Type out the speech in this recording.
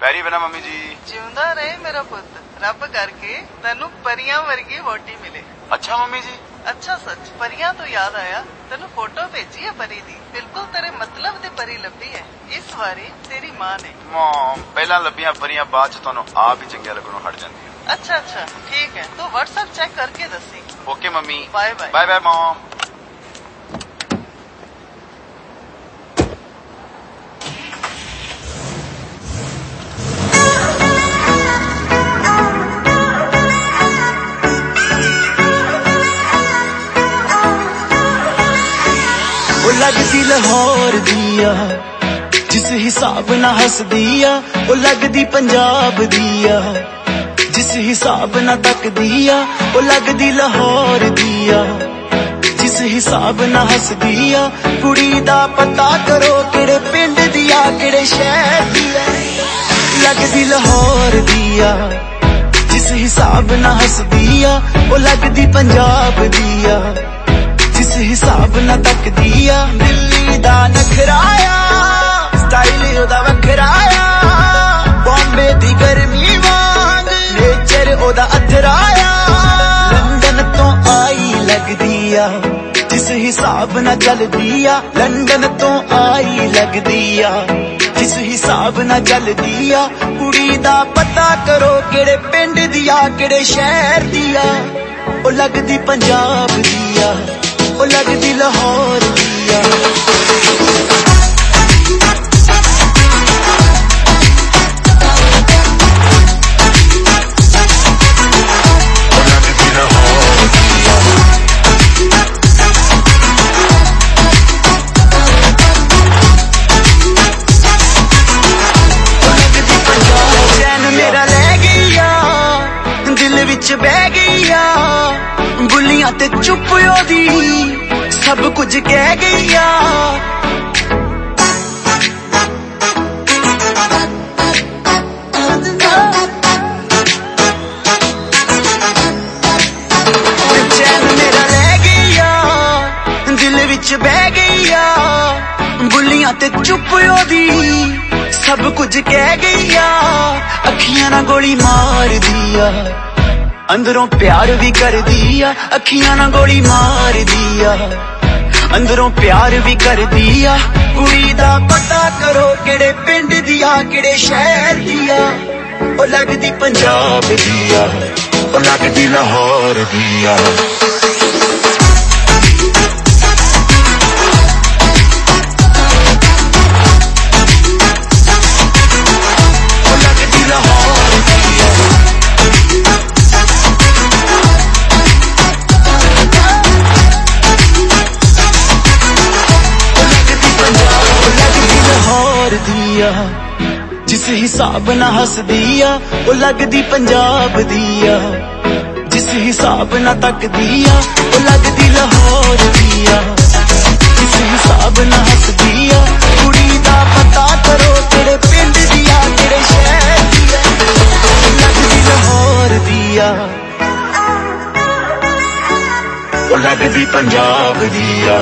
ਪੈਰੀ ਬਣਾ ਮੰਮੀ ਜੀ। ਜਿਉਂਦਾ ਰਹੇ ਮੇਰਾ ਪੁੱਤ। ਰੱਬ ਕਰਕੇ ਤੈਨੂੰ ਪਰੀਆਂ ਵਰਗੀ ਵੋਟੀ ਮਿਲੇ। ਅੱਛਾ ਮੰਮੀ ਜੀ। ਅੱਛਾ ਸੱਚ ਪਰੀਆਂ ਤੋਂ ਯਾਦ ਆਇਆ ਤੈਨੂੰ ਫੋਟੋ ਭੇਜੀ ਹੈ ਪਰੀ ਦੀ। ਬਿਲਕੁਲ ਤੇਰੇ ਮਤਲਬ ਦੀ ਪਰੀ ਲੱਭੀ ਹੈ। ਇਸ ਵਾਰੀ ਤੇਰੀ ਮਾਂ ਨੇ। ਮਮ ਪਹਿਲਾਂ ਲੱਭੀਆਂ ਪਰੀਆਂ ਬਾਅਦ ਚ ਤੁਹਾਨੂੰ ਆਪ ਹੀ ਚੰਗੀਆਂ ਲੱਗਣੋਂ ਹਟ ਜਾਂਦੀਆਂ। ਅੱਛਾ ਅੱਛਾ ਠੀਕ ਹੈ। ਤੂੰ WhatsApp ਚੈੱਕ ਕਰਕੇ ਦੱਸੀ। Okay mummy. Bye bye bye bye mum ਲੱਗਦੀ ਲਾਹੌਰ ਦੀ ਆ ਜਿਸ ਹਿਸਾਬ ਨਾਲ ਹੱਸਦੀ ਆ, ਉਹ ਲੱਗਦੀ ਪੰਜਾਬ ਦੀ ਆ ਜਿਸ ਹਿਸਾਬ ਨਾਲ ਤੱਕਦੀ ਆ, ਉਹ ਲੱਗਦੀ ਲਾਹੌਰ ਦੀ ਆ ਜਿਸ ਹਿਸਾਬ ਨਾਲ ਹੱਸਦੀ ਆ, ਕੁੜੀ ਦਾ ਪਤਾ ਕਰੋ ਕਿਹੜੇ ਪਿੰਡ ਦੀ ਆ ਕਿਹੜੇ ਸ਼ਹਿਰ ਦੀ ਆ ਲੱਗਦੀ ਲਾਹੌਰ ਦੀ ਆ ਜਿਸ ਹਿਸਾਬ ਨਾਲ ਹੱਸਦੀ ਆ, ਉਹ ਲੱਗਦੀ ਪੰਜਾਬ ਦੀ ਆ ਹਿਸਾਬ ਨਾਲ ਤੱਕਦੀ ਆ। ਦਿੱਲੀ ਦਾ ਨਖਰਾਇਆ ਸਟਾਈਲ ਉਹਦਾ ਵੱਖਰਾਇਆ ਬੰਬੇ ਦੀ ਗਰਮੀ ਵਾਂਗ ਨੇਚਰ ਉਹਦਾ ਅਥਰਾਇਆ ਲੰਡਨ ਤੋਂ ਆਈ ਲੱਗਦੀ ਆ, ਜਿਸ ਹਿਸਾਬ ਨਾਲ ਚੱਲਦੀ ਆ। ਲੰਡਨ ਤੋਂ ਆਈ ਲੱਗਦੀ ਆ, ਜਿਸ ਹਿਸਾਬ ਨਾਲ ਚੱਲਦੀ ਆ। ਕੁੜੀ ਦਾ ਪਤਾ ਕਰੋ ਕਿਹੜੇ ਪਿੰਡ ਦੀ ਆ, ਕਿਹੜੇ ਸ਼ਹਿਰ ਦੀ ਆ। ਉਹ ਲੱਗਦੀ ਪੰਜਾਬ ਦੀ ਆ। ਉਹ ਲੱਗਦੀ ਲਾਹੌਰ ਦੀ ਆ ਵਿੱਚ ਬਹਿ ਗਈ ਆ। ਬੁੱਲੀਆਂ ਤੇ ਚੁੱਪ ਉਹਦੀ। ਸਭ ਕੁਝ ਕਹਿ ਗਈ ਆ। ਗਈ ਆ। ਦਿਲ ਵਿੱਚ ਬਹਿ ਗਈ ਆ। ਬੁੱਲੀਆਂ ਤੇ ਚੁੱਪ ਉਹਦੀ। ਸਭ ਕੁਝ ਕਹਿ ਗਈ ਆ। ਅੱਖੀਆਂ ਨਾਲ ਗੋਲੀ ਮਾਰਦੀ ਆ। ਅੰਦਰੋਂ ਪਿਆਰ ਵੀ ਕਰਦੀ ਆ, ਅੱਖੀਆਂ ਨਾਲ ਗੋਲੀ ਮਾਰਦੀ ਆ। ਅੰਦਰੋਂ ਪਿਆਰ ਵੀ ਕਰਦੀ ਆ, ਕੁੜੀ ਦਾ ਪਤਾ ਕਰੋ ਕਿਹੜੇ ਪਿੰਡ ਦੀ ਆ, ਕਿਹੜੇ ਸ਼ਹਿਰ ਦੀ ਆ। ਉਹ ਲੱਗਦੀ ਪੰਜਾਬ ਦੀ ਆ, ਉਹ ਲੱਗਦੀ ਲਾਹੌਰ ਦੀ ਆ। ਲਾਹੌਰ ਆ ਜਿਸ ਹਿਸਾਬ ਨਾਲ ਹੱਸਦੀ ਆ ਉਹ ਲੱਗਦੀ ਪੰਜਾਬ ਦੀ ਆ ਜਿਸ ਹਿਸਾਬ ਨਾਲ ਤੱਕਦੀ ਆ ਉਹ ਲੱਗਦੀ ਲਾਹੌਰ ਦੀ ਆ ਜਿਸ ਹਿਸਾਬ ਨਾਲ ਹੱਸਦੀ ਆ ਕੁੜੀ ਦਾ ਪਤਾ ਕਰੋ ਕਿਹੜੇ ਪਿੰਡ ਦੀ ਆ ਕਿਹੜੇ ਸ਼ਹਿਰ ਦੀ ਆ ਲੱਗਦੀ ਲਾਹੌਰ ਦੀ ਆ ਉਹ ਲੱਗਦੀ ਪੰਜਾਬ ਦੀ ਆ